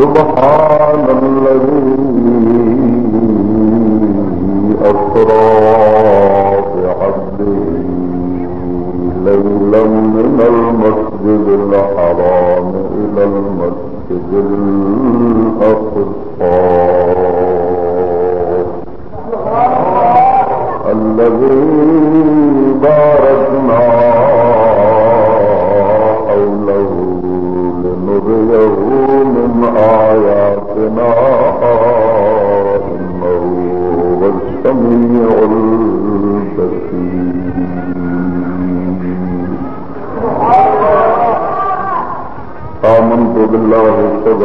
سبحان الذي أسرى بعبده ليلا من المسجد الحرام إلى المسجد الأقصى. الذي باركنا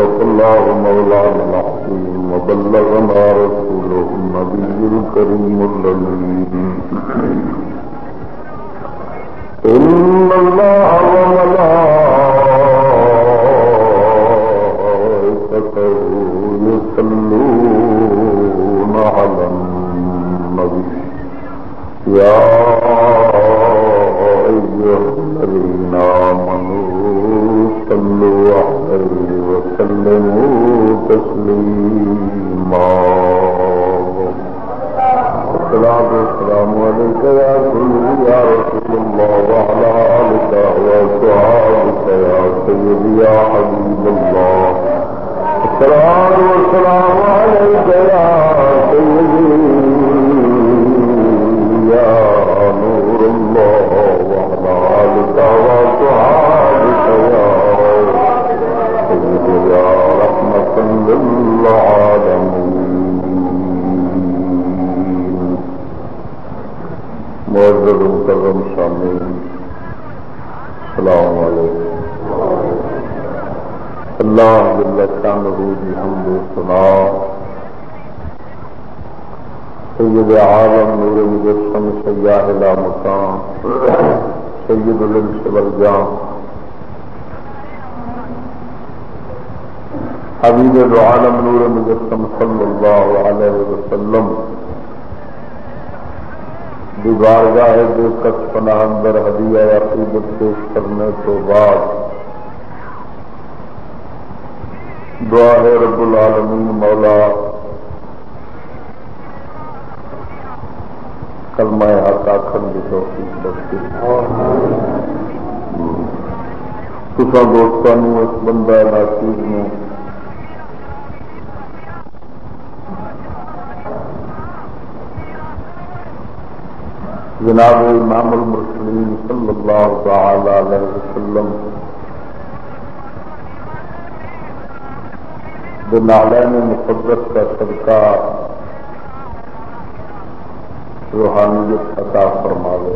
صدق الله مولانا العظيم وبلغنا رسوله النبي الكريم الذي معزز مكرم شامل السلام علیکم۔ اللہ جل شانہ دی جی حمد و ثنا۔ سید عالم نور مجسم سیاہ لا مقام۔ سید الانس والجان۔ حبیب العالم نور مجسم صلی اللہ علیہ وسلم۔ بارگاہ دو کس پناہ اندر ہدیہ عقیدت پیش کرنے تو بعد دعا ہے رب العالمین مولا کلمہ حق آخر کی توفیق بخشی کسا دوستوں اس بندہ ناچیز میں جناب امام المرسلین صلی اللہ تعالی علیہ وسلم نالین مقدس کا صدقہ روحانیت عطا فرما دے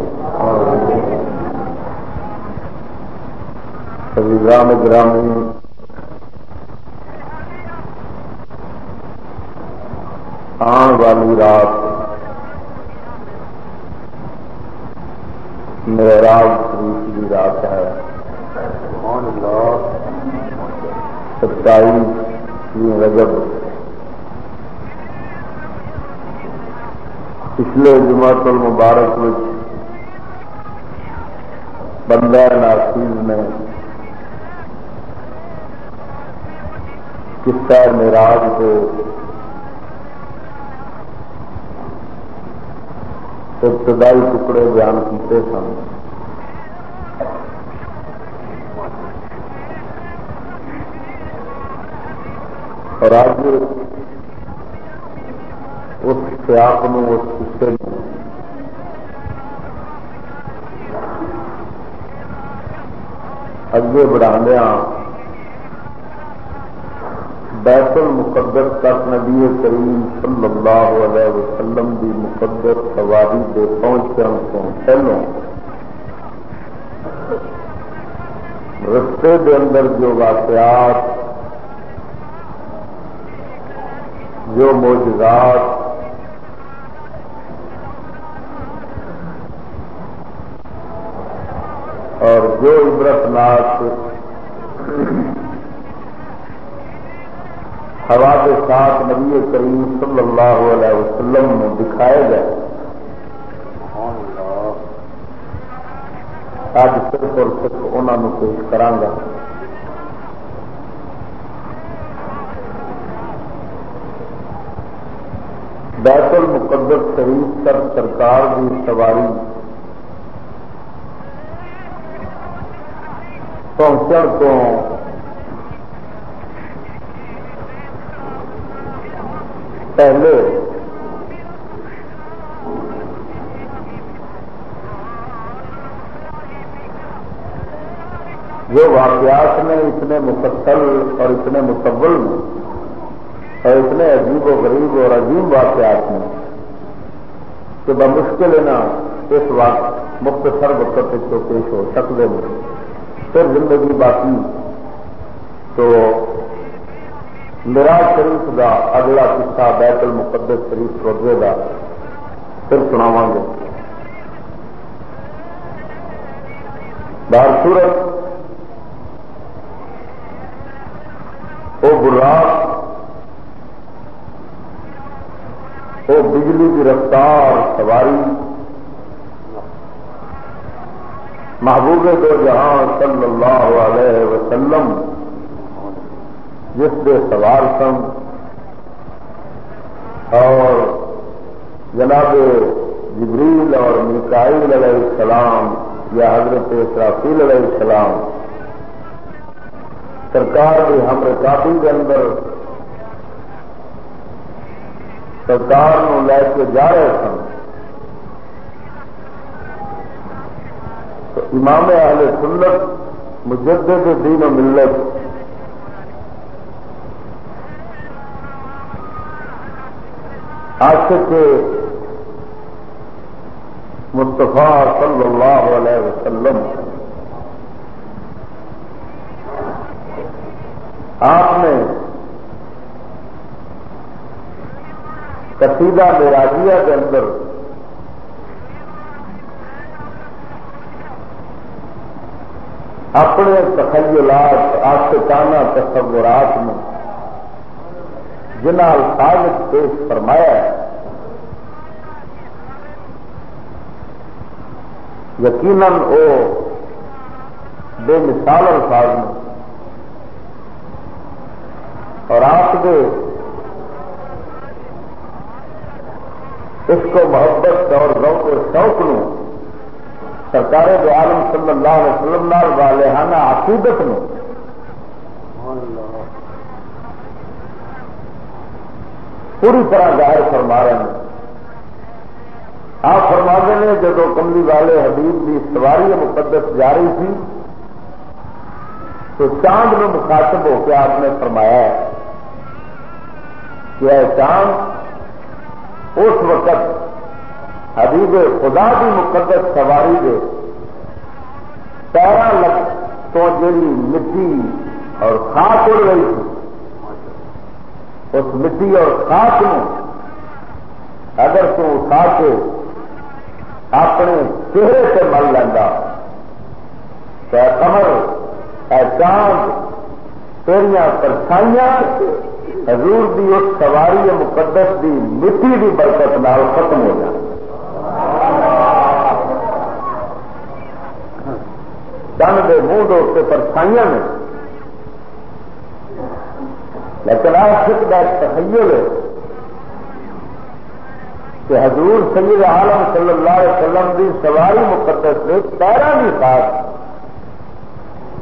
عزیزان گرامی، آن والی رات معراج شریف کی رات ہے۔ ستائیس رجب۔ پچھلے جمعت المبارک میں بندہ ناصیز نے قصہ معراج کو ابتدائی ٹکڑے بیان کیتے سن۔ اور آج اس سیاق میں اس قصے میں اگے بڑھاندیا بیت المقدس تک نبی کریم صلی اللہ علیہ وسلم کی مقدس سواری کے پہنچنے کو پہلو رستے کے اندر جو واقعات، جو موجودات اور جو عبرت ناک ہوا کے ساتھ نبی کریم صلی اللہ علیہ وسلم نے دکھائے گئے۔ اج صرف اور صرف انہوں پیش کرا بیت المقدس شریف تک سرکار کی سواری۔ پہنچن تو پہلے۔ جو واقعات میں اتنے مفصل اور اتنے متبل میں اور اتنے عجیب و غریب اور عظیم واقعات میں کہ بمشکل ہے نا اس وقت مختصر وقت جو پیش ہو سکتے ہیں۔ پھر زندگی باقی۔ تو میرا شریف کا اگلا قصہ بیت المقدس شریف روزے کا پھر سناواں گے۔ بار سورت وہ براق وہ بجلی کی رفتار، سواری۔ محبوب دو جہاں صلی اللہ علیہ وسلم جس کے سوار سن اور جناب جبریل اور میکائل علیہ السلام یا حضرت اسرافیل علیہ السلام، سرکار کی ہم رکابی کے اندر سرکار لے کے جا رہے سن۔ تو امام اہل سنت مجدد دین و ملت عاشق مصطفیٰ صلی اللہ علیہ وسلم آپ نے قصیدہ میراجیہ کے اندر اپنے تخیلات آشکانہ تصورات میں جنہ الفاظ پیش فرمایا ہے، یقیناً وہ بے مثال الفاظ میں اور آپ کے اس کو محبت اور ذوق و شوق نو سرکار دو عالم صلی اللہ علیہ وسلم نال والہانہ عقیدت نو پوری طرح ظاہر فرما رہے ہیں۔ آپ فرما نے جب کملی والے حبیب کی سواری مقدس جاری تھی، تو چاند میں مخاطب ہو کے آپ نے فرمایا ہے کہ چاند، اس وقت حبیب خدا کی مقدس سواری دے، پیرا لگ تو جی مٹی اور خاک اڑ رہی تھی۔ اس مٹی اور خاک میں اگر تو اٹھا کے اپنے چہرے سے مل لینا، تو کمر اے چاند، تیریاں پرچھائیاں، حضور دی اس سواری مقدس دی مٹی دی برکت نال ختم ہو جائے۔ دن کے منہ دوستے پرچھائیاں نے لیکن آشک کا تخیل ہے کہ حضور سید عالم صلی اللہ علیہ وسلم دی سواری مقدس نے پیرا بھی ساتھ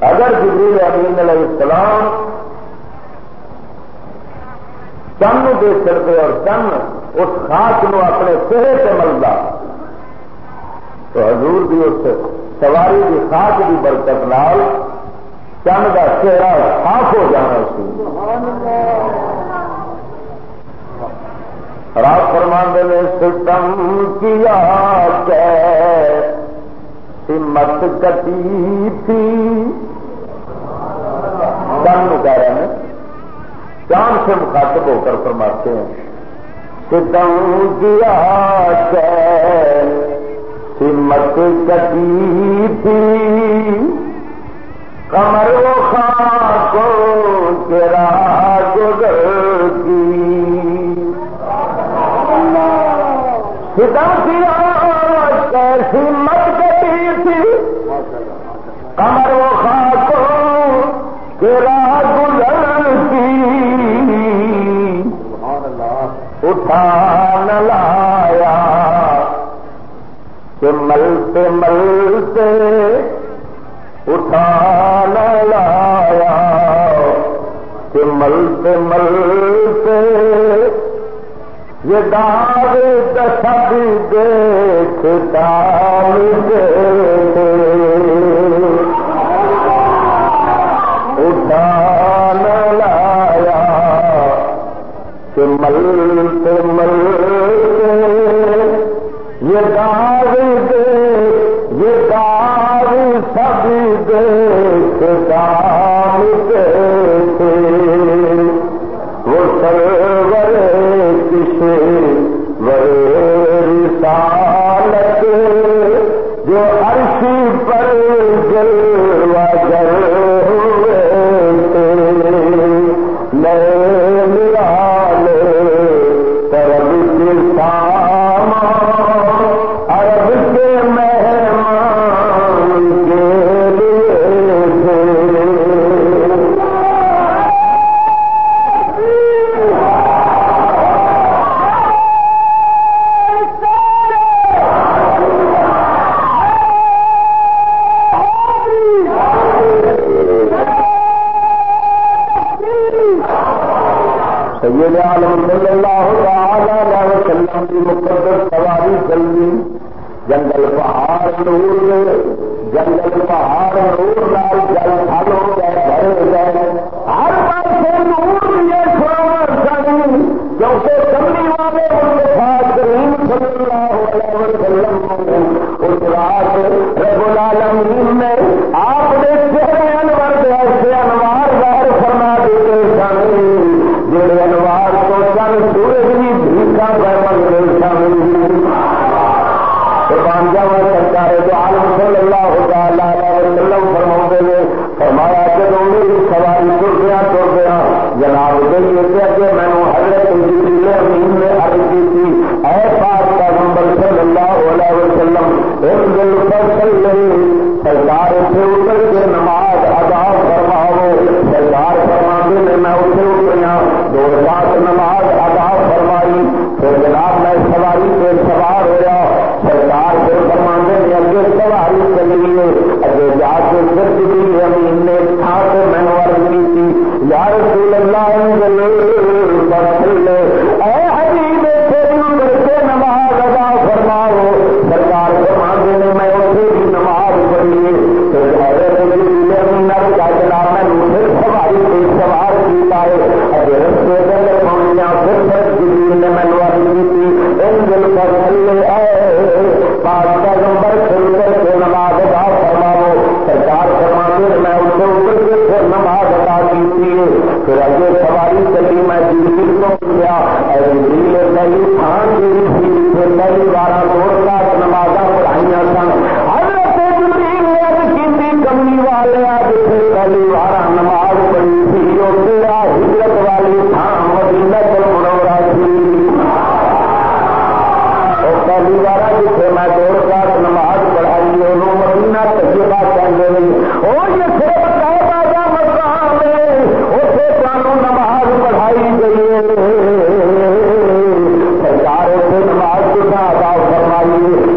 اگر جبریل امین علیہ السلام چند دے چڑتے اور چند اس خاص نو اپنے چہرے سے ملتا، تو حضور بھی اس سواری کی خاص کی برکت نال چند کا چہرہ صاف ہو جانا سی رات فرمان نے ستم کیا سمت کٹی تھی۔ چند کہہ رہے ہیں چاند سے مخاطب ہو کر فرماتے ہیں کیا سمت کٹی تھی۔ کمر و کو تیرا گزر کی۔ ستم کیا کیسی مت کٹی تھی۔ کمر و تیرا گزر کی۔ اٹھا نہ لایا کہ ملتے ملتے ملتے ملتے یہ داغ سب دیکھتا اٹھان لایا کہ ملتے ملتے یہ داغ دے، یہ داغ سب دیکھتا اللہ چاہیے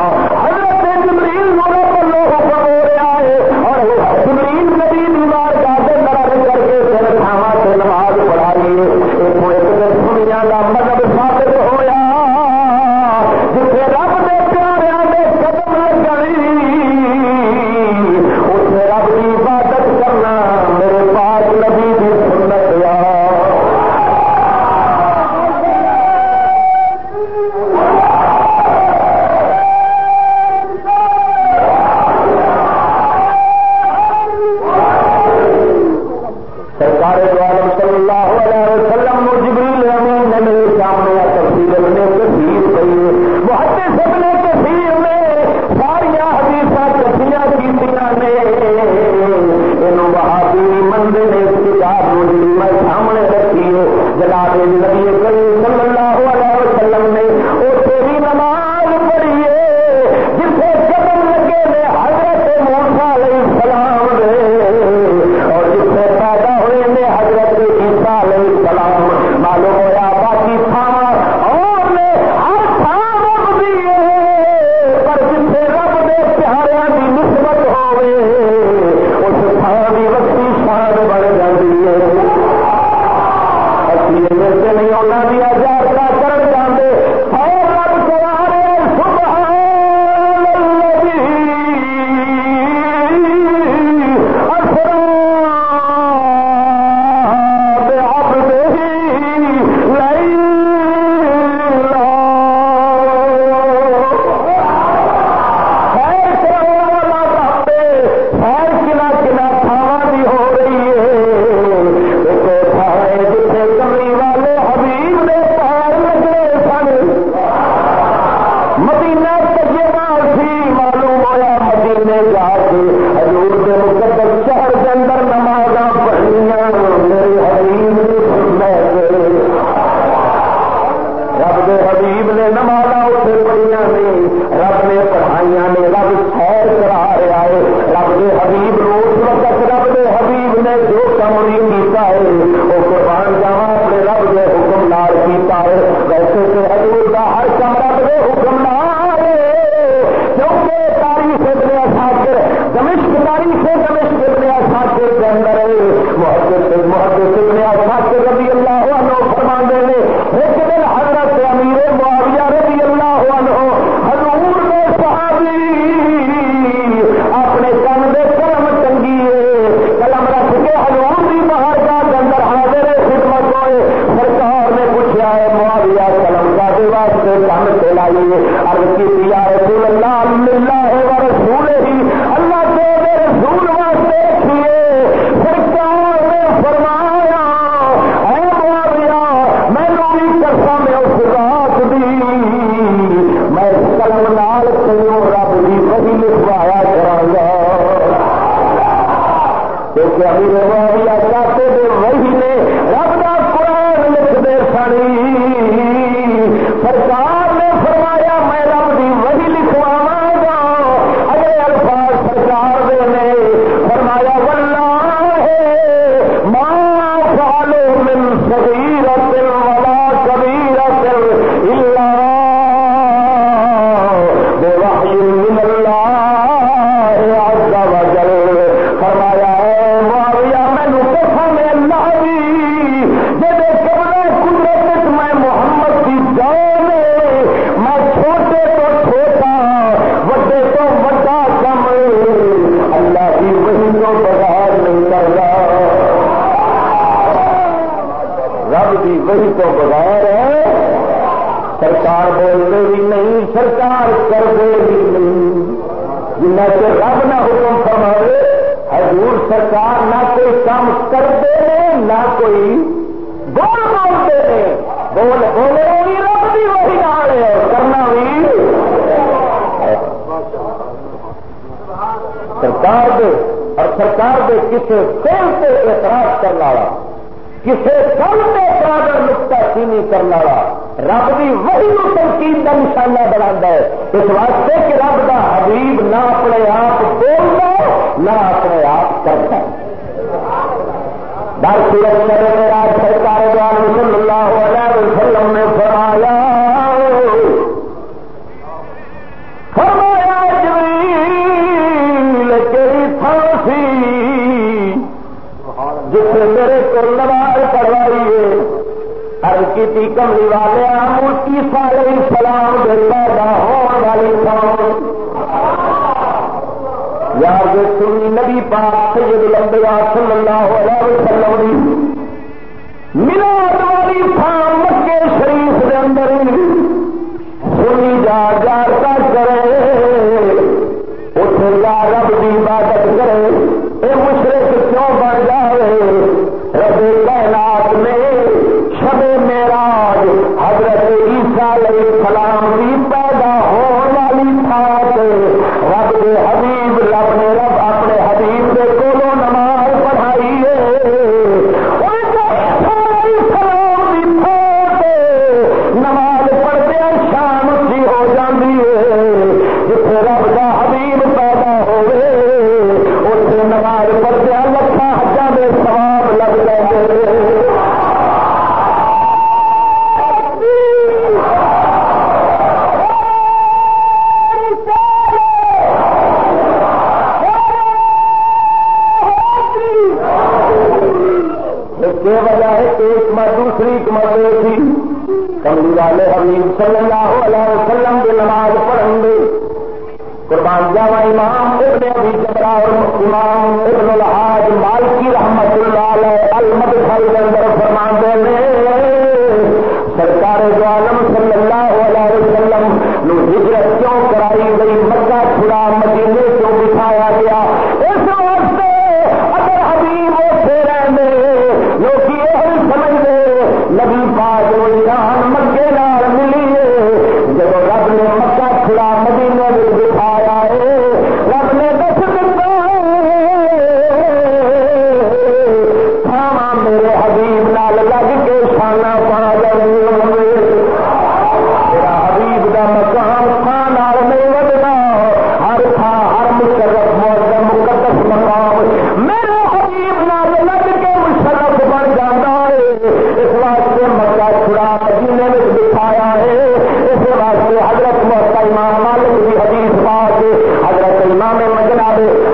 کے کسی کون سے اعتراض کرنے والا کسی کون سے پاگر نقطہ چینی کرنے والا رب بھی وہی تنقید کا نشانہ بنا ہے۔ اس واسطے کہ رب کا حبیب نہ اپنے آپ بولتا نہ اپنے آپ کرتا ہے۔ در سورج کرے راج سرکار جان اللہ علیہ وسلم نے فرمایا انبیاء صلی اللہ علیہ وسلم دی ملاد والی تھان مکے شریف دے اندر سنی جا جارتا کرے اتنے یا رب کی عبادت کرے یہ مشرق کیوں بن جائے؟ رب کائنات میں شب میراج حضرت عیسیٰ علیہ السلام کی پیدا ہونے والی تھان رب کے امام مگر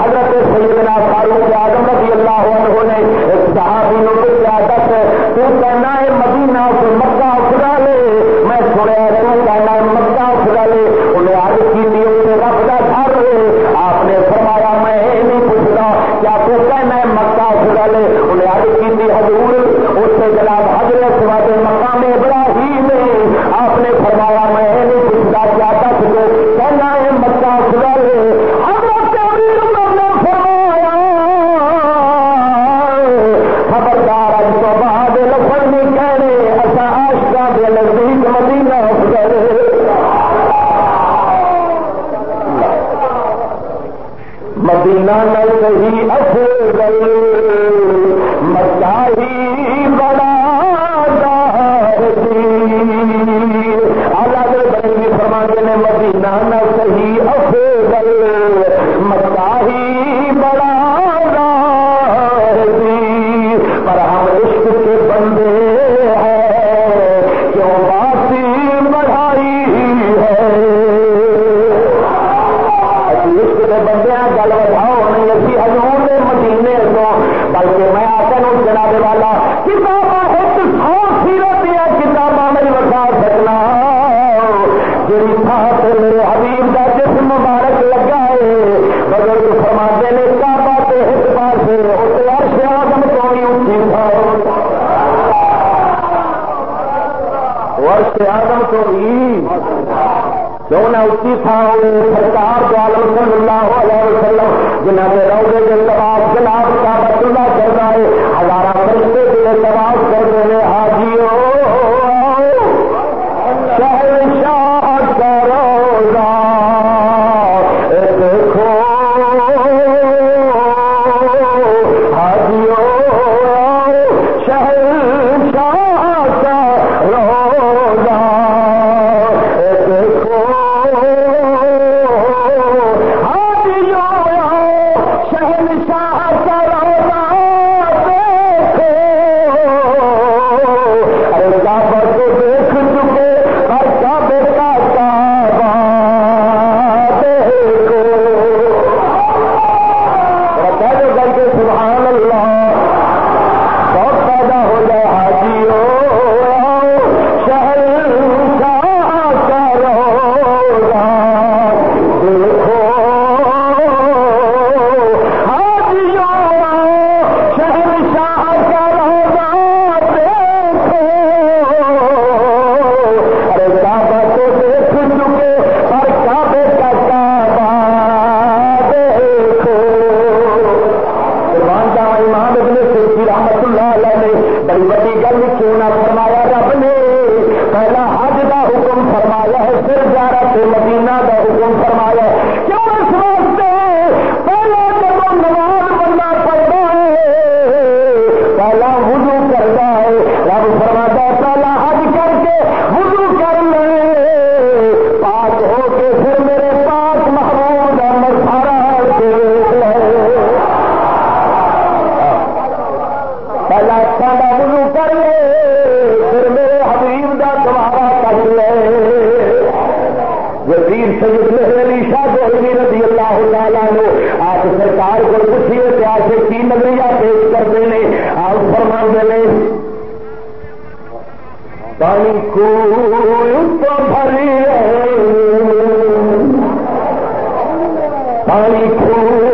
استعفا ہو سرکار پانی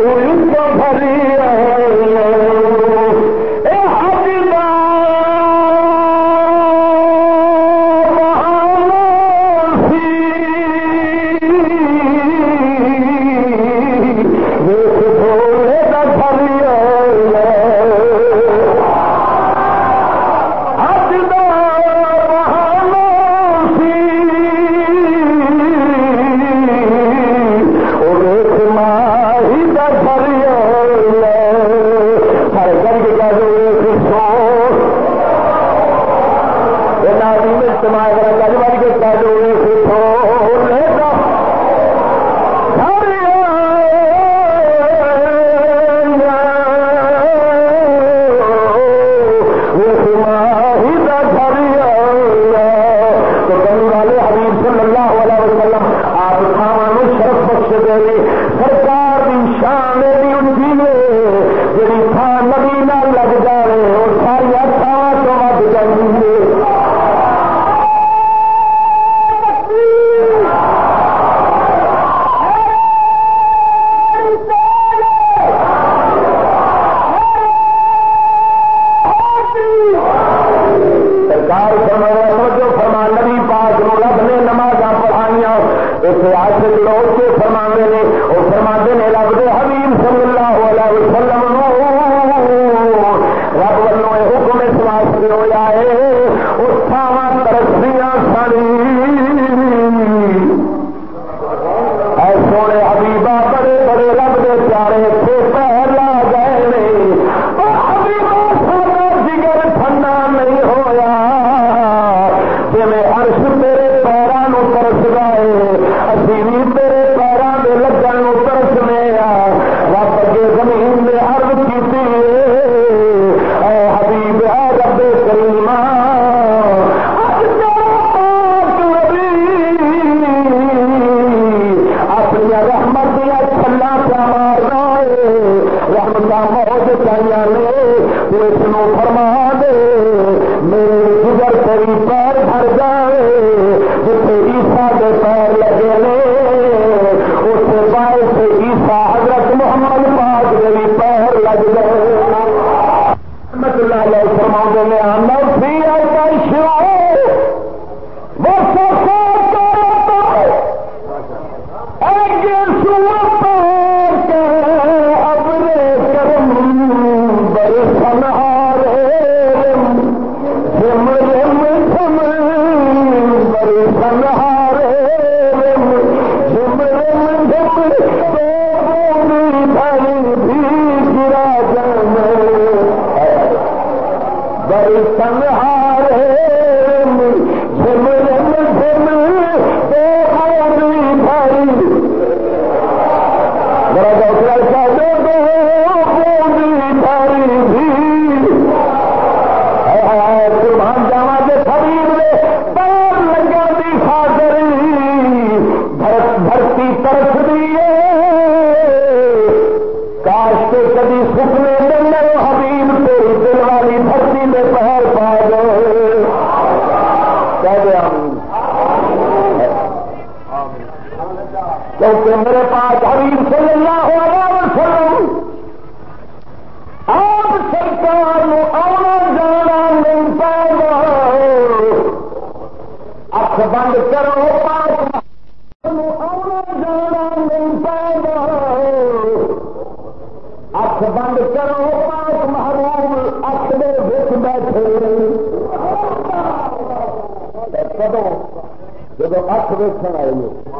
ویکن آئے لوگ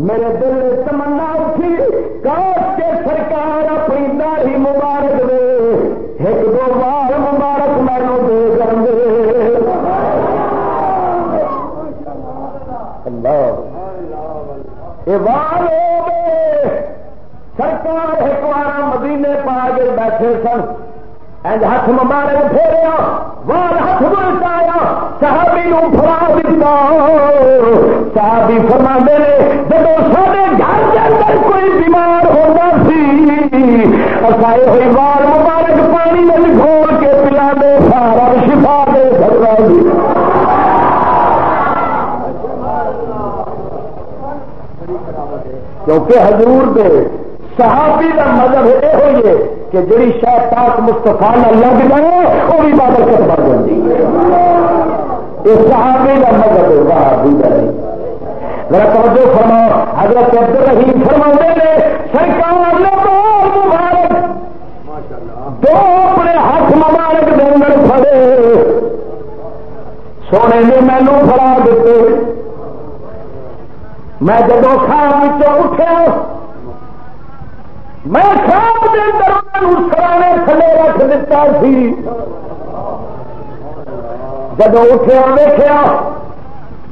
میرے کہ جی شاید پاک مستفا نہ لگ جائے، وہ بھی برکت بن جاتی ہے۔ یہ صحابی کا مذہب ہے صحابی کا میرا توجہ فرما حضرت عبد الرحیم فرما نے سرکار نے بہت مبارک، دو اپنے ہاتھ مبارک دے اندر سونے نے مینو فرا دیتے۔ میں جب خواب اٹھا میں خواب کے اندر سرانے تھلے رکھ دیتا سی۔ جب اٹھا دیکھا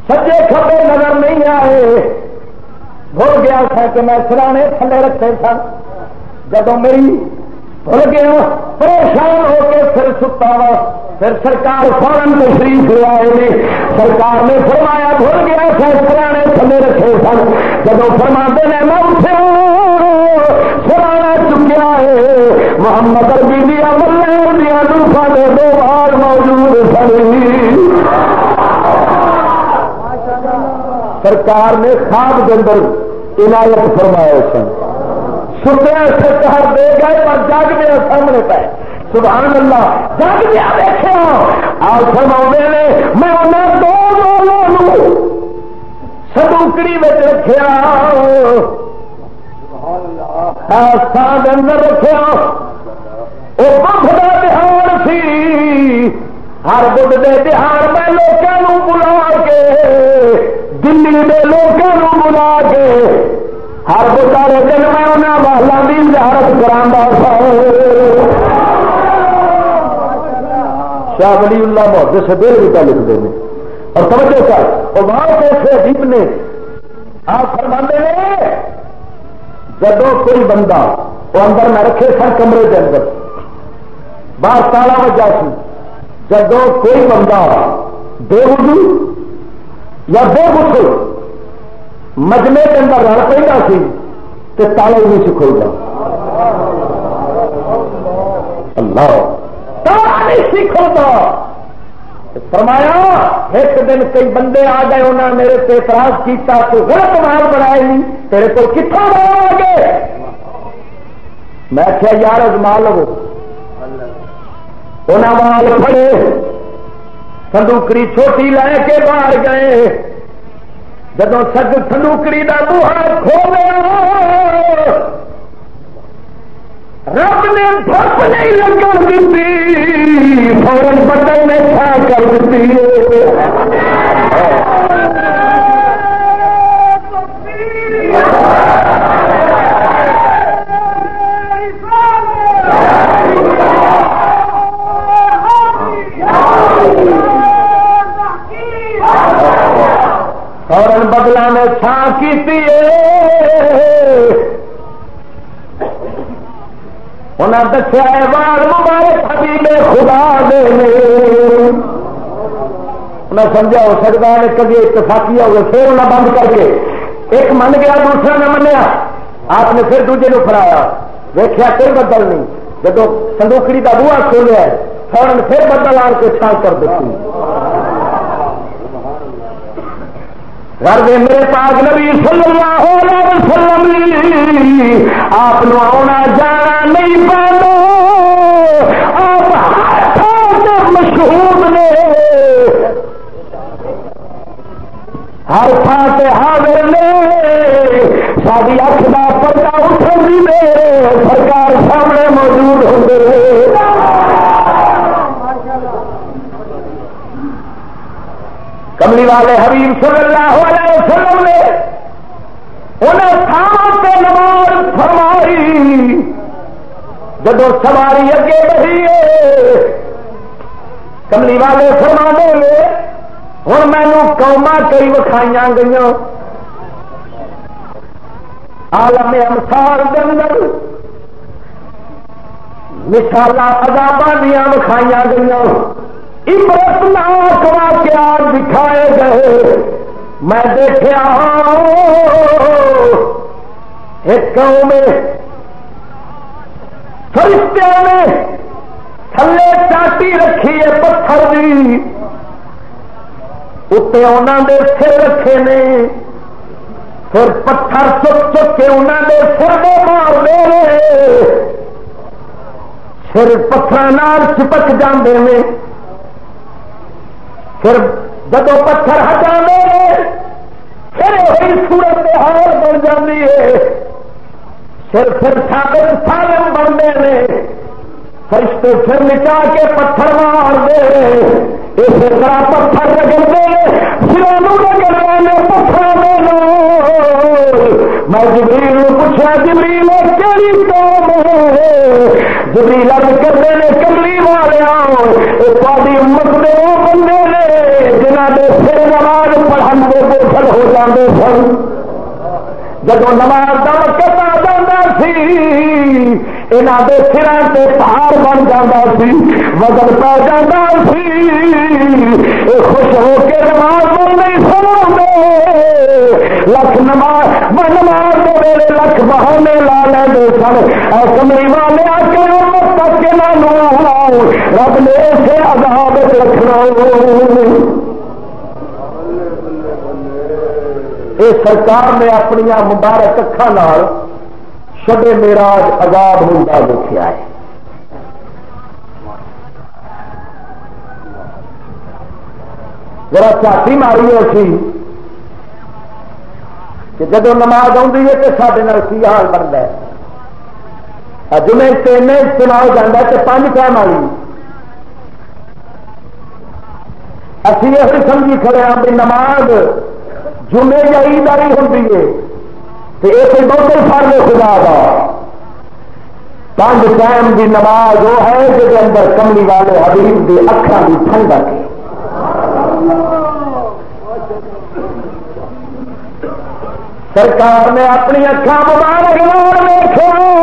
سجے کھبے نظر نہیں آئے۔ بھول گیا تھا کہ میں سرانے تھلے رکھے سن۔ جب میری بھول گیا، پریشان ہو کے پھر ستا وا۔ پھر سرکار فورن تشریف لے آئے سرکار نے فرمایا، بھول گیا تھا سرانے تھلے رکھے سن۔ جب فرما نے، میں اٹھے سرانا چکیا ہے۔ محمد اربی دیا ملے دیا دلفا دے دو بار موجود سن۔ سرکار نے خواب کے اندر عنایت فرمایا سن۔ ستیا سرکار دے گئے، پر جگ گیا سامنے پہ سبحان اللہ، جگ گیا دیکھا آپ فرما نے، میں انہیں دو لوگوں سدوکڑی میں رکھا آستان اندر رکھا وہ بخ کا تہار سی۔ ہر بدھ کے تہار میں لوگوں بلا کے، دلی کے لوگوں بلا کے۔ ہر بارے دن میں انہیں والا بھی زیارت کرا سا۔ شاہ ولی اللہ محدود سے دل بھی لکھتے ہیں۔ اور سمجھو کر اور وہاں ایسے عجیب نے آپ فرما جب کوئی بندہ وہ اندر نہ رکھے سر کمرے کے اندر۔ باہر تالا وجہ سی۔ جب کوئی بندہ بے وضو یا بے غسل مجمے کے اندر رل پہ سی تو تالا ہی نہیں سکھو گا اللہ۔ تالا نہیں سیکھو گا فرمایا، ایک دن کئی بندے آ گئے انہوں نے میرے سے اعتراض کیا تو غلط مال بنائے نہیں تیرے کو کتنا بنا گے میں کیا یار ازما لو. انہیں مال پڑے سندوکڑی چھوٹی لے کے باہر گئے۔ جب سگ سندوکڑی کا بوہا کھو گیا، رب نے بھپ نہیں لگن دیتی فورن بٹن میں چھا کر دیتی۔ نے چھا کی انہیں دسیا بال مبارک حبیب خدا دے انہیں سمجھا ہو سکتا ہے کبھی اتفاقی ہو گئے پھر انہیں بند کر کے ایک من گیا، دوسرا نہ منیا۔ آپ نے پھر دوجے نو فرایا دیکھا کوئی بدل نہیں۔ جب سندوکڑی کا بوا کھولیا فوراً پھر بدل آن کے چھال کر دیتی۔ گھر میرے پاک نبی صلی اللہ علیہ وسلم آپ آنا جانا نہیں پانا آپ مشہور نے۔ ہر تھان سے حاضر نے۔ ساری اکھ کا پردہ اٹھن میں سرکار سامنے موجود ہوتے کملی والے حبیب صلی اللہ علیہ وسلم نے انہیں تھان سے نماز فرمائی۔ جب سواری اگے بڑھی کملی والے فرما دے ہوں مینو قوما کئی وکھائی گئی آلم امسار جنگل مثال ادابا دیا وکھائی گئی عبرت ناک واقعات دکھائے گئے۔ میں دیکھا ایک قوم فرشتے نے تھلے چاٹی رکھی ہے پتھر بھی اتنے انہوں نے سر رکھے نے۔ پھر پتھر چک چک کے انہوں نے سر دے مار دے سر پتھر چپک جاندے میں پھر جب پتھر ہٹا پھر وہی سورت حال بن جاتی ہے۔ پھر پھر ثابت سالم بنتے ہیں۔ فرشتے پھر نکا کے پتھر مار دے اس طرح پتھر رگڑتے سروں رگڑنے پتھر میں جبریل پوچھا، جبریل کہڑی قوم جبریل کرتے ہیں کملی والے تاری امت دے وہ بندے جنہ کے سر نماز پڑھن کے بوسل ہو جاتے سن۔ جب نماز کا وقت آ جاتا سی یہاں کے سران سے پہاڑ بن جاتا سی، وزن پا جاتا سی۔ خوش ہو کے نماز بن نہیں سن لکھ نماز نماز کے ویلے لکھ بہانے لا لے سن۔ کمری والے آ کے تک کے نہ رب نے اسے عذاب رکھنا۔ یہ سرکار نے اپنی مبارک اکھان شبے میراج آزاد ہوتا دیکھا ہے۔ ذرا چاٹی ماری اسی کہ جب نماز آتی ہے تو سارے کی حال بنتا ہے جمعے تین استعمال جانا تو پانچ ٹائم آئی اسی یہ سمجھی کھڑے ہاں بھی نماز جمعے یا عید والی ہوتی ہے تو یہ کوئی بہت فرض خدا کا۔ پانچ ٹائم کی نماز وہ ہے جس اندر کملی والے حبیب کی اکھان کی ٹھنڈک ہے سرکار نے اپنی اکھان مبارک دیکھو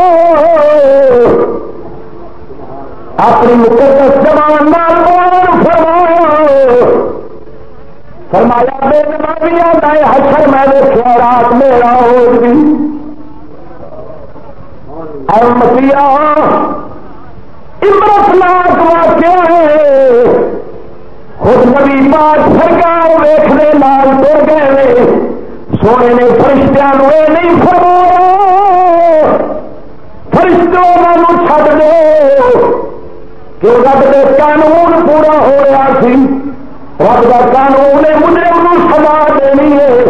اپنی مقدس زبان فرمایا فرمایا، بے نمازیا میں حشر میں دیکھا رات میرا ہو جی۔ گئی مسیح عمرت ناک واقع ہے۔ خود نبی پاک سرکار ویخنے لال دے گئے۔ سونے نے فرشتوں یہ نہیں فرمایا۔ فرشتوں چھڈ دو کہ رب کے قانون پورا ہو رہا سی۔ رب کا قانون مجرم سزا دینی ہے۔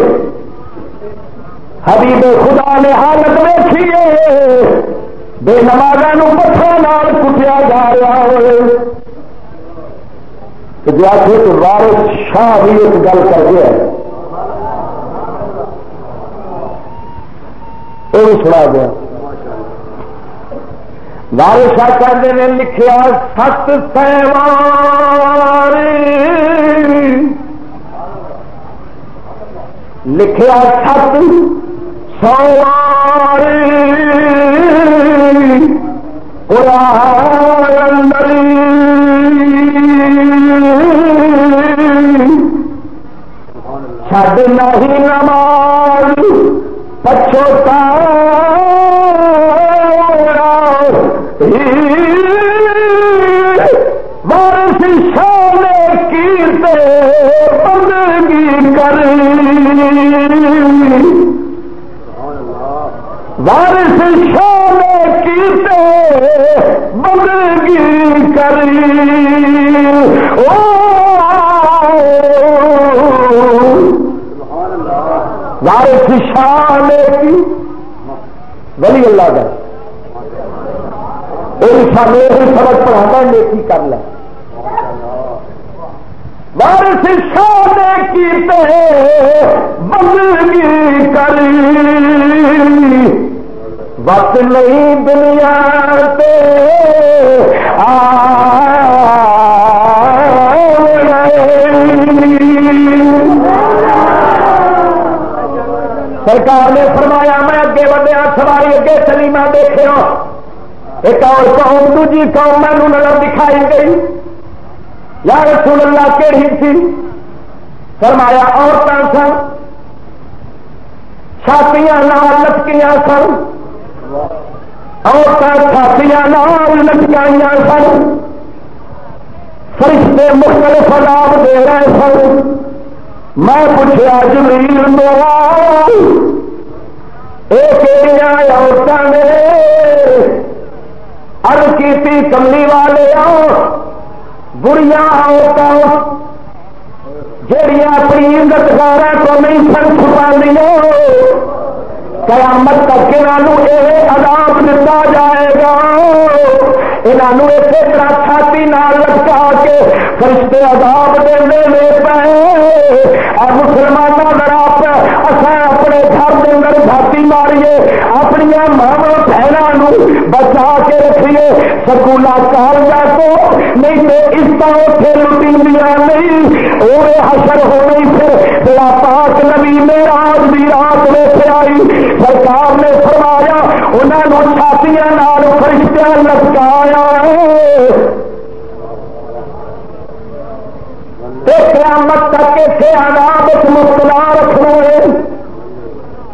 حبیب خدا نے حالت دیکھی ہے۔ بے نمازوں پتھر کٹیا جا رہا ہے۔ جیسے تو وارث شاہ بھی ایک گل کر گیا وہ بھی سنا دیا۔ وارث شاہ کرتے نے لکھا ست سیوار لکھا سات سوار چھڈ نہیں نماز پچھوتا بندگی کر۔ وارث شان کیتے بندگی کر۔ وارث شان کی۔ ولی اللہ کا سبق پڑھاتا ہے، نیکی کر لیں وارث شان کیتے بندگی کر وقت نہیں دنیا سرکار نے فرمایا، میں اگے ودیا، سواری اگے چلی میں ایک اور قوم دوجی قوم مینو نظر دکھائی گئی۔ یا رسول اللہ کہڑی تھی فرمایا عورتیں سن چھاتیاں نال لٹکیاں سن عورتیں چھاتیاں نال لٹکائی سن، فرشتے مختلف عذاب دے رہے سن۔ میں پوچھا جمیل ایک عورتوں نے ارد کی کملی والے آؤ۔ بڑیا عورتیں جہیا اپنی عزت گارا کو نہیں سن چھپا لیے قیامت تک انہوں یہ عذاب دتا جائے گا انہوں اسی طرح چھاتی نال لٹکا کے فرشتے عذاب دے لے پے اور مسلمانوں ذرا اصا اپنے گھر کے اندر چھاتی ماریے اپنی ماوا بہنوں بچا کے رکھیے سکولا کالجا کو نہیں تو اس طرح اتنے لٹی نہیں۔ وہ حشر ہو نہیں پھر۔ بلا پاک نبی میں آج بھی رات میں آئی۔ سرکار نے فرمایا انہوں چھاتیاں نال فرشتیاں لٹکایا قیامت تک اتنے آداب مبتلا رکھنا ہے۔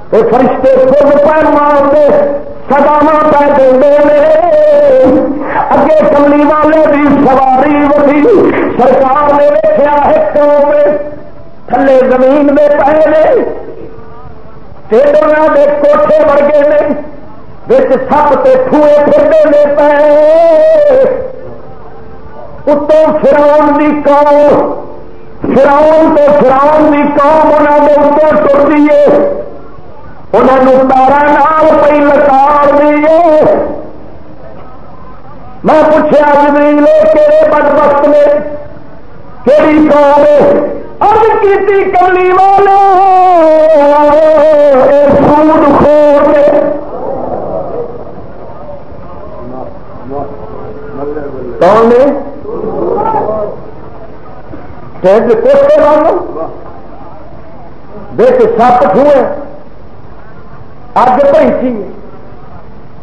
فرشتے خود پیر مارتے سداوا پہ دے اگے کملی والے بھی سواری وی سرکار نے دیکھا ہے قوم تھلے زمین میں پے نے۔ ٹیڈر دے کوٹھے ورگے نے۔ بچ سپ سے ٹوئے پھرتے نے پے۔ اتوں فراؤن کی قوم، فراؤن تو فراؤن کی قوم انہوں نے اتوں ٹوٹی ہے۔ انہوں تارا نال پی لکار دیے میں پوچھا جمیل کہڑے بد وقت نے کہڑی قوم ارد کی کملی والے سود خور نے کون نے کوٹے والوں دیکھ سپ چھوئے۔ اگ پہنچی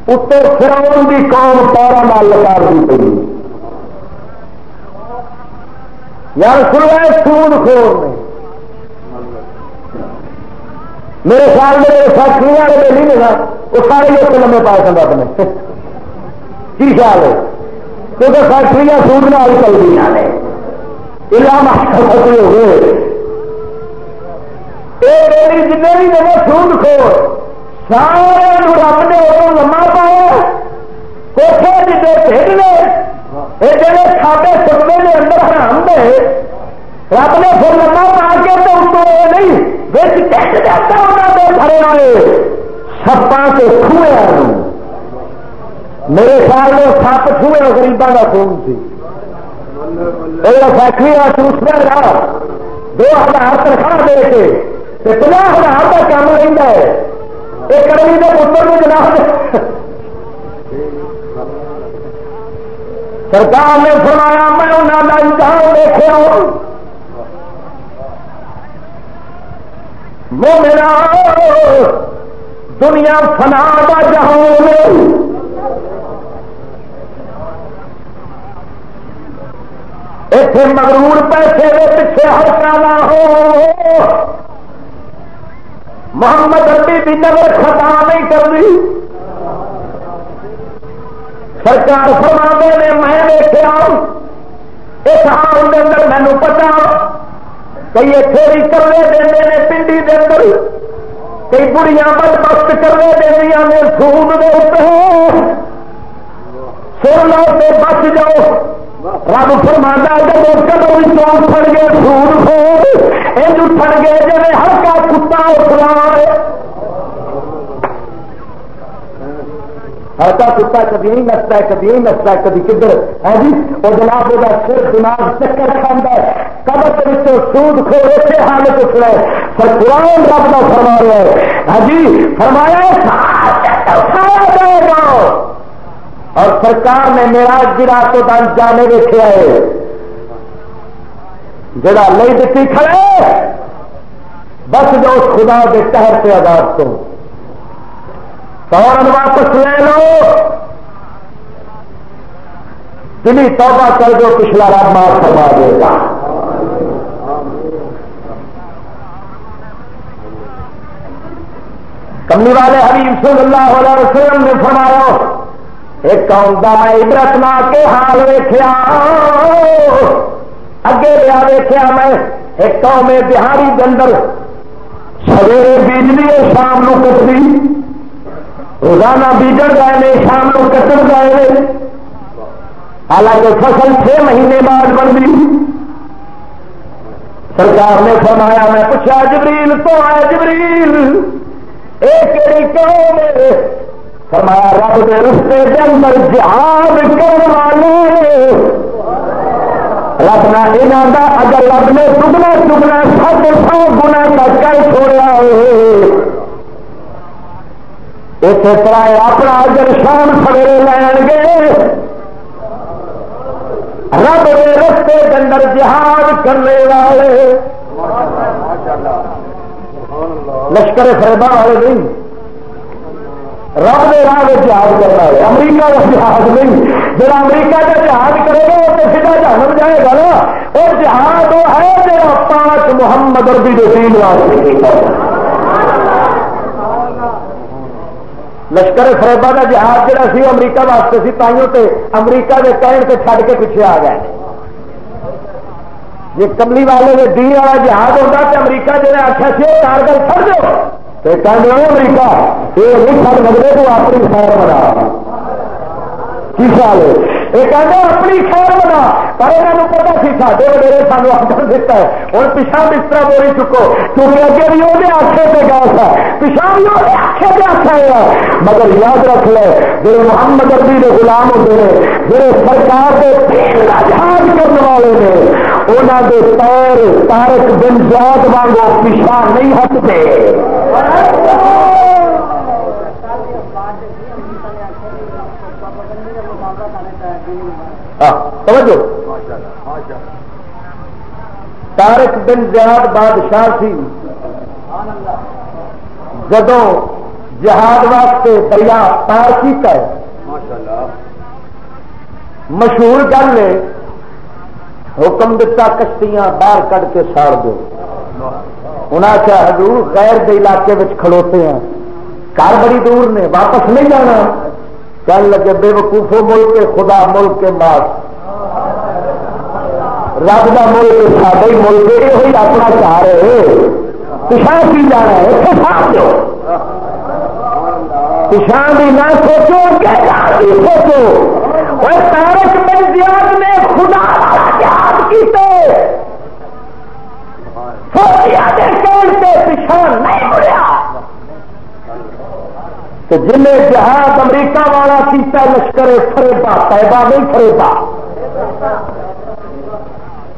اتر فراؤن کی قوم پارا مال لکار دی پی یار سنوا سود خور نے میرے خیال میں فیکٹری والے نہیں ملا۔ وہ سارے لوگ لمبے پائے سن اپنے کی خیال ہے؟ کیونکہ فیکٹری سود نہ چل رہی ہیں۔ علامہ ہو گئے جن بھی میرے سود خور سارے رب نے ادو لما پایا کوٹے جی بھیج لے یہ جڑے ساڈے سپنے کے اندر حرام دے رب نے پھر لما پا کے تو ان کو یہ نہیں بچ ٹچ جاتا انہوں نے بھرے والے سپا کے کھوئے میرے خیال میں سپ چھوئے گریبان کا خون سی فیکٹری کا چوسنا رہا دو ہزار تنخواہ دے کے پناہ ہزار کا کام رہتا ہے ایک کرمی کے پتر میں جناب سرکار نے فرمایا، میں انہوں کا امتحان دیکھا وہ میرا دنیا فنا کا جہاں اتنے مغرور پیسے پیچھے ہلکا نہ ہو۔ محمد ربی بھی نظر خطا نہیں کر دی سرکار فرما نے میں دیکھا اس حال کے اندر مینو پتا کئی اتنے کرنے دے پنڈی دے اندر کئی بڑیاں بد بخت کرنے دیا نے سود دے سر لو بچ جاؤ۔ رب فرما جب کدو چون پڑ گئے سود خور یہ پڑ گئے جی ہلکا کتا اٹھنا ایسا کتا کبھی نہیں نستا ہے، کبھی نہیں نستا ہے، کبھی کدھر ہے جی؟ وہ جناب، وہ سر دماغ چکر کھانا ہے۔ کب سود کھو اسے حالت اٹھ رہے پر قرآن رب کا فرما رہا ہے۔ ہاں جی فرمایا اٹھایا جائے گا۔ اور سرکار نے میرا گرا تو دن جانے دیکھے ہے؟ جڑا لئی دیتی کھڑے۔ بس جو خدا کے قہر سے آزاد تو فوراً واپس لے لو۔ دلی توبہ کر دو پچھلا رات معاف کروا دے گا۔ کمی والے حبیب صلی اللہ علیہ وسلم نے فرمایا ایک قوم میں عبرت نہ کے حال ویخیا اگے لیا ویخیا میں ایک قوم بہاری کے اندر۔ سویرے بجلی شام کو کٹنی۔ روزانہ بیجڑ گئے نے، شام کو کٹر گئے حالانکہ فصل چھ مہینے بعد بن گئی سرکار نے فرمایا، میں پوچھا، جبریل تو ہے جبریل؟ ایک کیوں فرمایا، رب کے رستے کے اندر جہاد کرنے والے۔ رب نہ یہاں کا اگر رب نے دگنا دگنا سب سو گنا کا کر چھوڑا ہو اسی طرح اپنا اگر شان سویرے لین گے۔ رب کے رستے کے اندر جہاد کرنے والے۔ لشکر فریبا والے نہیں۔ رب کے راہ میں جہاد کرنا ہے۔ امریکہ کا جہاز نہیں۔ جب امریکہ کا جہاز کرے گا، وہ تو سیدھا جہاز جائے گا نا۔ وہ جہاز وہ ہے میرا پانچ محمد اربی دین واسطے لشکر فریبا کا جہاز جہاں سی امریکہ واسطے سی۔ تائیوں تے امریکہ کے کہن سے چھڈ کے پیچھے آ گئے۔ یہ کملی والے نے دی والا جہاز ہوتا تو امریکہ جہاں آخیا سی کارگل چڑھ دو۔ تو امریکہ یہ نہیں چڑھ سکتے تو اپنی خیر بنا۔ کی خیال ہے؟ یہ کہتے اپنی خیر بنا۔ پر یہاں پتا سی سارے وڈیرے سانو آڈر دیتا ہے ہوں پچھا بستر بولی چکو۔ کیونکہ اگے بھی وہ آخے سے گیا تھا پچھا بھی وہ آخے سے آخا ہے۔ مگر یاد رکھ لے جی محمد اربی کے غلام ہوتے ہیں جی سرکار کے جہاز کرنے والے نے انہوں کے پیر تارک دن جات وانگو پچھا نہیں ہٹتے۔ ہاں، توجہ۔ تارک بن جہاد بادشاہ سی۔ جدو جہاد واسطے دریا پار کیتا ہے۔ مشہور گل ہے حکم دتا کشتیاں باہر کٹ کے ساڑ دو۔ انہیں آخیا حضور غیر دے علاقے میں کھڑوتے ہیں۔ گھر بڑی دور نے، واپس نہیں جانا۔ کہنے لگے، بے وقوفو ملک خدا ملک کے بعد رب کا ملک سارے ملک یہ ہوئی اپنا چاہ رہے پچھا کی جانا ہے؟ اتنے ساتھ دو۔ پچھا بھی نہ سوچو سوچو۔ اور تارک بن زیاد نے کیتے سوچیا پچھا نہیں مڑیا کہ جن جہاز امریکہ والا کیتا لشکر فریبا پیبا نہیں فریبا۔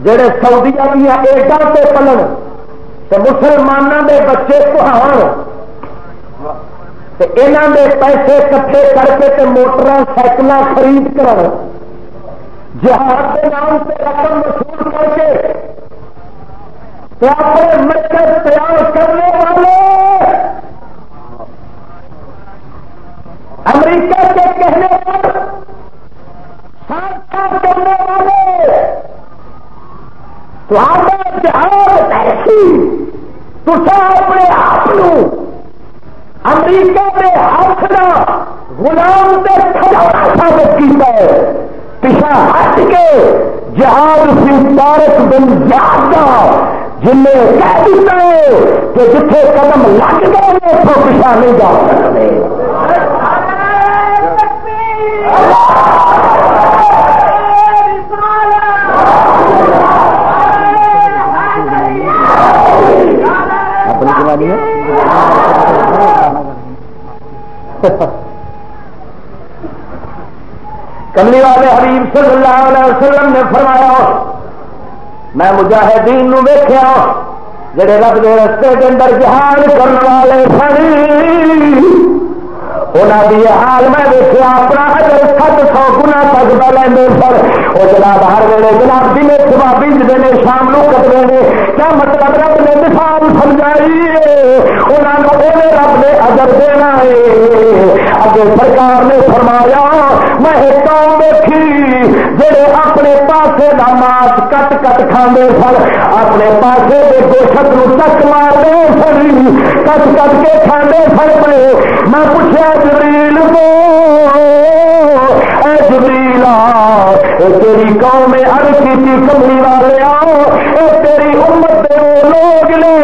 جہے سعودیا دیا ایڈا سے پلن تو مسلمانوں کے بچے پہاڑ یہاں کے پیسے کٹھے کر کے موٹر سائیکل خرید کر جہاز کے نام سے رقم وصول کر کے اپنے مرکز تیار کرنے والے امریکہ کے کہنے پر ساتھ کرنے والے تو آپ جہاز ایسی تصا اپنے آپ امریکہ کے ہاتھ کا غلام سے کھڑا ثابت کیا ہے۔ پیچھا ہٹ کے جہاز سی تارک بن زیادہ جن نے کہہ دیتا ہے کہ جتنے قدم لگ گئے اتوں پیچھا نہیں جا سکتے کملی والے حبیب صلی اللہ علیہ وسلم نے فرمایا، میں مجاہدین نو ویخیا جڑے رب دے رستے کے اندر جہاد کرنے والے سن. انہوں کی حال میں دیکھا اپنا اجر سات سو گنا تک پہ لے سر وہ جناب، ہر ویلے جناب دن صبح بیجتے ہیں شام کو کٹتے ہیں کیا مطلب رب نے مثال سمجھائی؟ انہوں نے رب نے اجر دینا ہے۔ اگے سرکار نے فرمایا، میں ایک قوم دیکھی جڑے اپنے پاسے کا ماس کٹ کٹ کھانے سن، اپنے پاسے کے گوشت تک مارتے سن، کٹ کٹ کے کھانے سن پے میں پوچھا جبریل کو، اے جبریل تیری قوم میں ارد کی کمری والے آؤ اے تیری امت دے وہ لوگ نے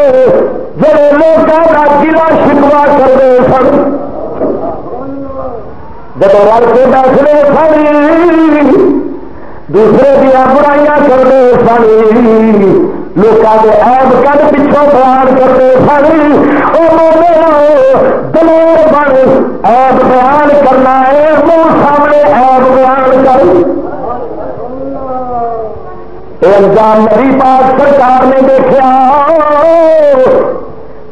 جڑے لوگوں کا گلا شکوا کرتے سن۔ جب رل کے بیٹھنے سن دوسرے دیا برائیاں کرتے سن۔ لوگوں کے ایب کد پچھوں بیان کرتے سن۔ دلیر بن ایب بیان کرنا ہے۔ منہ سامنے ایب بیان کر۔ انجام نبی پاک سرکار نے دیکھا۔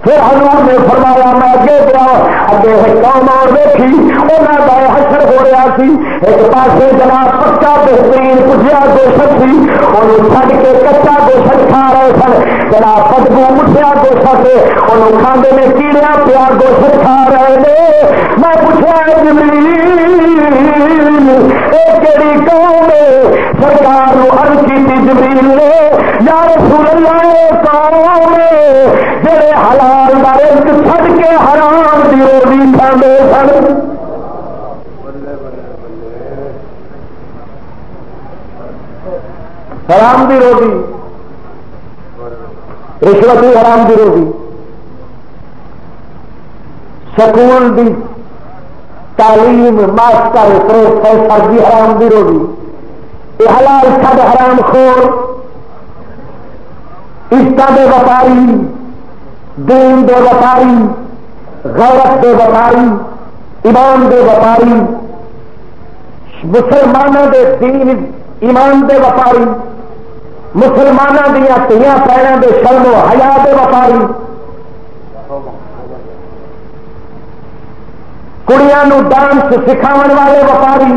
پھر حضور نے فرمایا، میں اگے گیا، اگے ایک قوم اور دیکھی انہوں کا حشر ہو رہا سی، ایک پاس جناب پکا بہترین پجیا گوشت سی، انہوں چھڈ کے کچا گوشت کھا رہے سن، جناب بدبو مٹھیا گوشت سے انہوں کھانے میں کیڑیا پیا گوشت کھا رہے ہیں میں پوچھا کہڑی قوم ہے، سرکار ارد کی جبریل نے، یا رسول اللہ قوم جڑے حلال کا رزق چھڈ کے حرام کی روزی کھانے سن حرام کی روزی رشوت بھی حرام کی روزی سکول دی تعلیم ماسٹر پروفیسر بھی حرام کی روزی یہ حلال چھڈ حرام خور عشتہ دے وپاری دین دے وپاری غیرت دے وپاری ایمان دے وپاری مسلمانوں دے دین ایمان دے وپاری مسلمانوں دیا تیاں پیروں دے شرم و حیا دے وپاری کڑیاں ڈانس سکھاو والے وپاری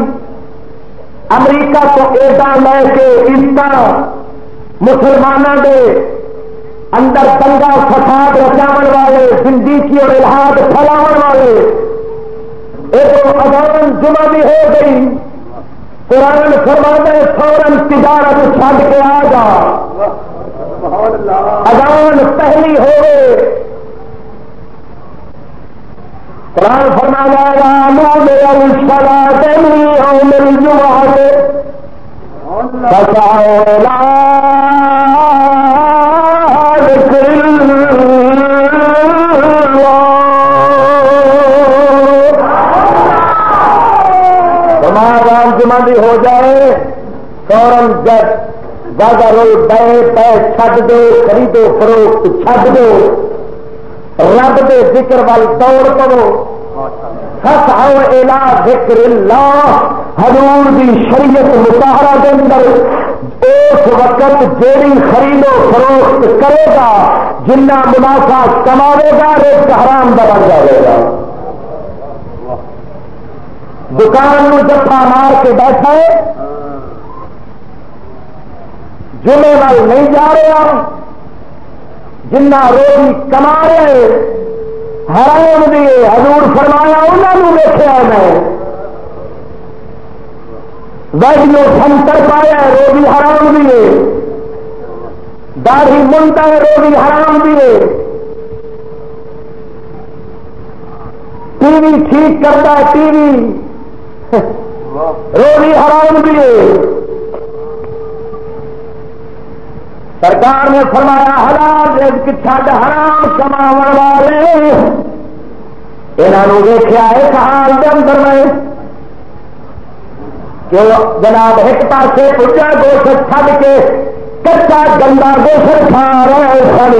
امریکہ تو ایڈا لے کے عزت مسلمانوں دے اندر دنگا فساد رچاو والے، زندگی اور الحاد پھیلاو والے۔ ایک اذان جمعہ بھی ہو گئی۔ قرآن فرمانے فوراً تجارت چھڈ کے آ جا۔ اذان پہلی ہو گئے قرآن فرما جائے گا نو میرا سلا دینی ہو میری جمعہ سے جمع زیادہ بے پے چھڈ دو خریدو فروخت چھڈ دو رب دے ذکر وال دوڑ پو سس آؤ الا ذکر اللہ حضور دی شریعت مظاہرہ کے اندر اس وقت جیڑی خریدو فروخت کرے گا جنہ منافع کماوے گا رزق حرام دا بن جائے گا دکان میں جفا مار کے بیٹھا ہے جمعے وال نہیں جا رہا جنہ روزی کما رہے حرام دیے حضور فرمایا انہوں نے دیکھا میں۔ ویڈیو سنتر پایا روزی حرام دیے داڑھی منتا ہے، روزی حرام دیے ٹی وی ٹھیک کرتا ہے، ٹی وی۔ روزی حرام دیے سرکار نے فرمایا حلال رزق چھڈ حرام کما والے۔ یہاں ویخیا ایک حال کے اندر میں کہ جناب ایک پاس پوجا گوشت چھڈ کے کچا گندا گوشت کھا رہے سن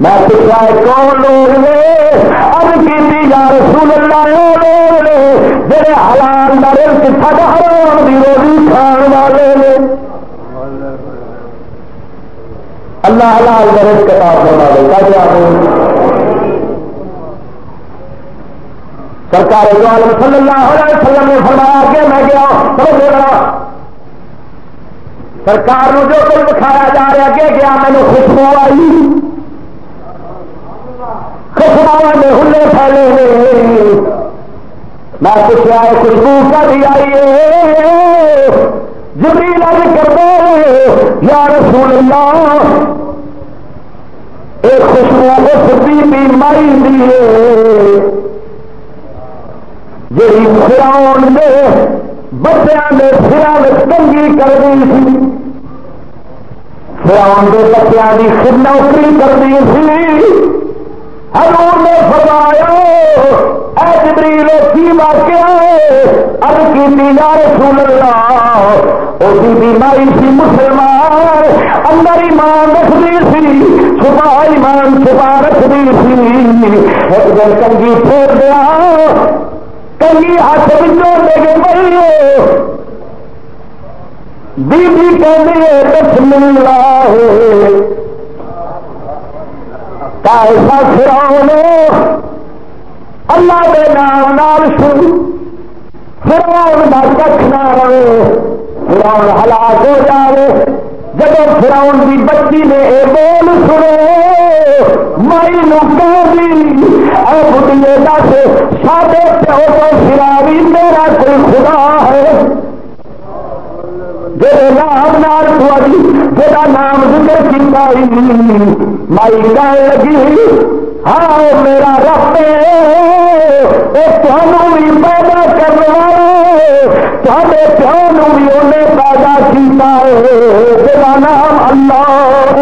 میں پوچھا کون لوگ نے؟ اب کی یا رسول اللہ لوگ نے؟ جڑے حلال کا رزق چھڈ حرام کی روزی کھان والے نے۔ اللہ حلال کا رزق عطا فرما دے کا سرکار جو عالم صلی اللہ علیہ وسلم نے فرمایا کہ میں گیا، سمجھ گیا سرکار جو کچھ دکھایا جا رہا کہ گیا مینو خوشبو آئی خوشبو میں ہلے پھیلے میں پوچھا خوشبو کبھی آئی جبری لگ کر دو یا رسول اللہ ایک خوشبو اس بی مائی دی جی فراؤن نے بچوں نے سرا کنگی کر دی سی۔ فراؤن کے بچوں کی سر نوکری کر دی سی۔ ہر نے فرمایا، اے جبریل، کی واقعہ اب کی یا رسول اللہ وہ جی بیماری سی مسلمان، اندر ایمان رکھتی سی۔ چھپا ایمان چھپا رکھتی سی ایک دن کنگی پھیر دیا۔ کئی ہاتھ بچوں لے کے پڑی بی بی کہ بسم اللہ ایسا فراؤن اللہ کے نام نال سن فراؤن کا کچھ نہ رہے۔ فراؤن ہلاک ہو جائے جب فراؤن کی بچی نے یہ بول سنے مائی نو اے بڑھے دس سارے پیو تو فراری میرا کوئی خدا ہے۔ جی نام نال جا نام ذکر کی مائی کہنے لگی ہاں میرا رب وہ تمہوں بھی پیدا کرنے والا تے پیو بھی انہیں پیدا کیا ہے۔ نام اللہ۔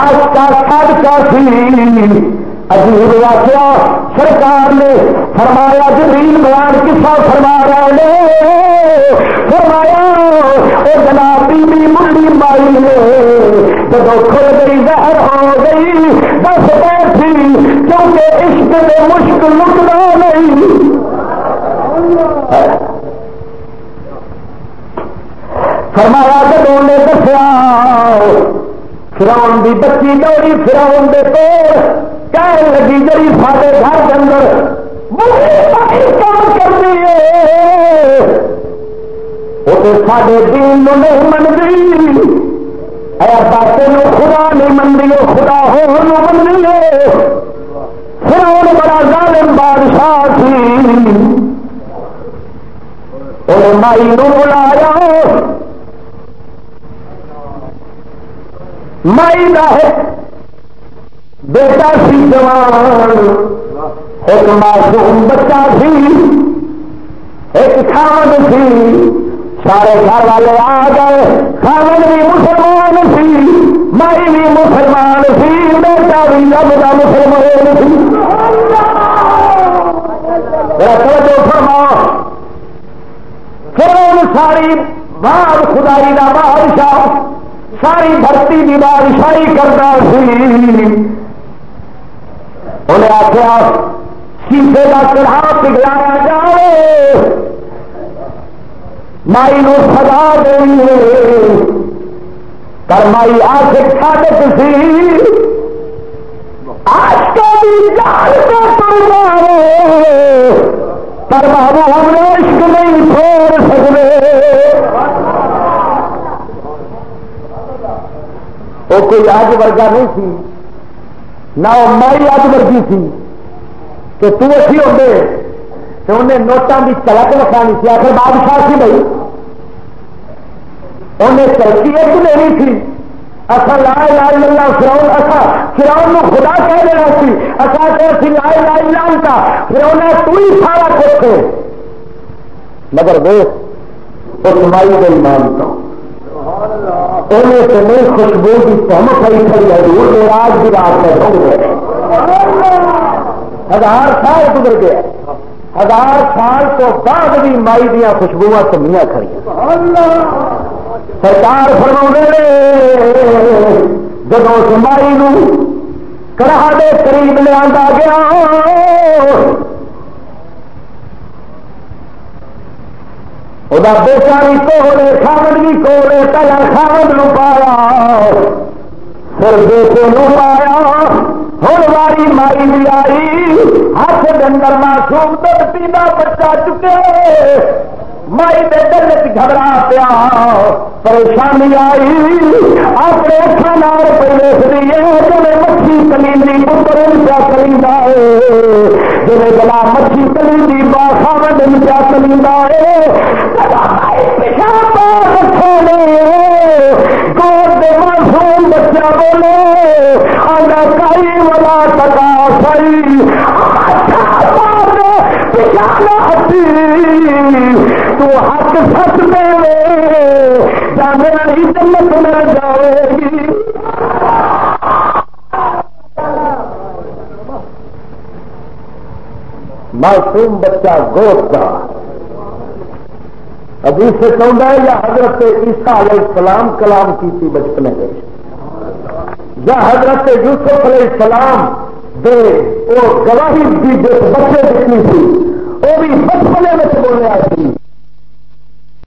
آج کا سب کا سی عجیب واقعہ سرکار نے فرمایا، جبریل بیان کسا فرما رہے نے فرمایا وہ جناب بی منڈی مائی نے جب کھل گئی، زہر ہو گئی۔ بس بیٹھی کیونکہ عشق میں مشکل لکنا نہیں۔ فرمایا جب نے دسیا فراؤن کی بچی دوڑی فراؤن دے تو کہنے لگی جی سارے گھر کے اندر کام کرتی ہے۔ وہ سارے دین نہیں منگی تین خدا نہیں منگی وہ خدا ہو منگی ہے پھر بڑا ظالم بادشاہ تھی۔ سی مائی نو بلایا۔ مائی کا بیٹا سی جوان۔ ایک معصوم بچہ سی ایک کھان سی سارے گھر والے آ گئے۔ کھان بھی مسلمان سی، مائی بھی مسلمان سی بیٹا بھی رب کا مسلمان سی۔ فرما۔ پھر ساری بار خدائی کا بادشاہ، ساری دھرتی کی بادشاہی کرتا سی۔ انہیں آخیا شیشے کا چڑھا پگلایا جائے مائی نو سزا دیں گے پر مائی آ کے سی۔ آج کا بھی جان کے پر بابو ہم عشق نہیں چھوڑ سکتے۔ وہ کوئی آج ورگا نہیں سی نہ وہ مائی اج ورگی سی کہ تھی ہوتے تو انہیں نوٹان کی چلک وکھانی سی آخر بادشاہ سی بھائی۔ انہیں ترقی ایک لینی تھی۔ اصا لائے لائے لگا فراؤن اصا فراؤن خدا کہہ دینا ہاں سی۔ اصا کہ لائے لائے لان کا پھر انہیں تو ہی سارا کچھ ہے۔ مگر وہ اس مائی کا ایمان تو۔ انہیں تو نہیں خوشبو کی سہمت آئی کھڑی ہے۔ دور راج کی رات میں ڈھونگ گئے ہزار سال گزر گیا ہزار سال تو بعد بھی مائی دیا خوشبو سمیاں کھڑی سرکار فرما جب اس مائی نو کرا دے قریب لیا گیا وہ بیٹا بھی کولے خامد بھی کولے، پہلا خامد نو پایا، پھر بیٹے نو پایا ہوں واری مائی بھی آئی، ہاتھ ڈنگر معصوم دھد پیلا بچہ چکے مائی دے دل گھبرا پیا۔ پریشانی آئی۔ اپنے اکھان پہ ویس ہے جب مچھی کلی پتر پیا کلی جب گلا مچھی کلی با خامد پیا کلی معصوم بچہ بولے آگا کئی والا ٹکا سی سچ دے جانے والی جنت میں جائے گی معصوم بچہ گوشت کا ابھی سے چاہتا ہے یا حضرت عیسیٰ علیہ السلام کلام کی تھی بچپنے میں۔ یا حضرت یوسف علیہ السلام دے وہ گواہی دی جو بچے دکھنی تھی، وہ بھی بچپنے میں بولنے آئی تھی۔